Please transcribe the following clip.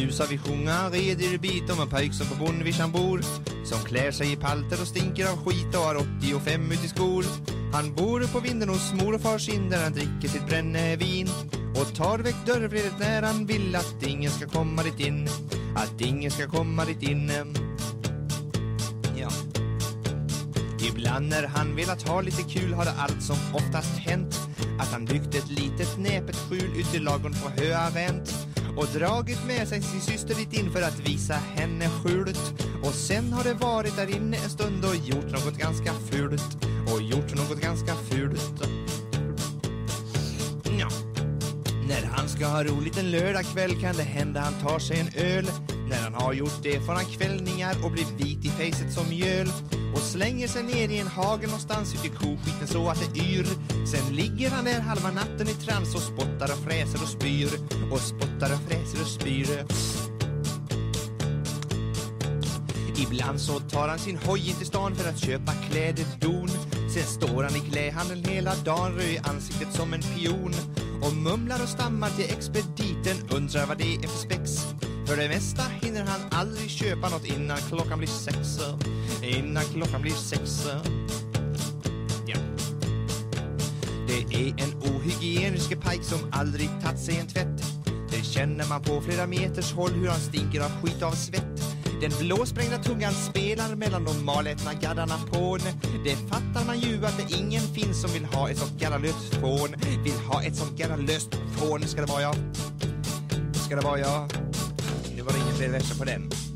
Nu ska vi sjunga rederbit om en pöjk som på bondvischan bor Som klär sig i palter och stinker av skit och har 85 ut i skor. Han bor på vinden hos mor och far sin där han dricker sitt brännevin Och tar väck dörrvredet när han vill att ingen ska komma dit in Att ingen ska komma dit in. Ja. Ibland när han velat ha lite kul har det allt som oftast hänt Att han byggt ett litet näpet skjul ut i lagorn på Höavänt och dragit med sig sin syster dit in för att visa henne skjulet. Och sen har det varit där inne en stund och gjort något ganska fult. Och gjort något ganska fult. Ja. När han ska ha roligt en lördagkväll kan det hända han tar sig en öl. När han har gjort det får han kvällningar och blir vit i fejset som mjöl och slänger sig ner i en hage någonstans ute i koskiten så att det yr. Sen ligger han där halva natten i trans och spottar och fräser och spyr och spottar och fräser och spyr. Ibland så tar han sin hoj in till stan för att köpa kläder don. Sen står han i klädhandeln hela dagen, röd i ansiktet som en pion och mumlar och stammar till expediten, undrar vad det är för spex. För det mesta hinner han aldrig köpa något innan klockan blir sex. Innan klockan blir sex. Ja. Det är en ohygienisk pajk som aldrig tagit sig en tvätt. Det känner man på flera meters håll hur han stinker av skit av svett. Den blåsprängda tungan spelar mellan de malätna gaddarna på Det fattar man ju att det ingen finns som vill ha ett sånt gaddalöst fån. Vill ha ett sånt gaddalöst fån, ska det vara ja. Ska det vara ja. Nu var det ingen fler verser på den.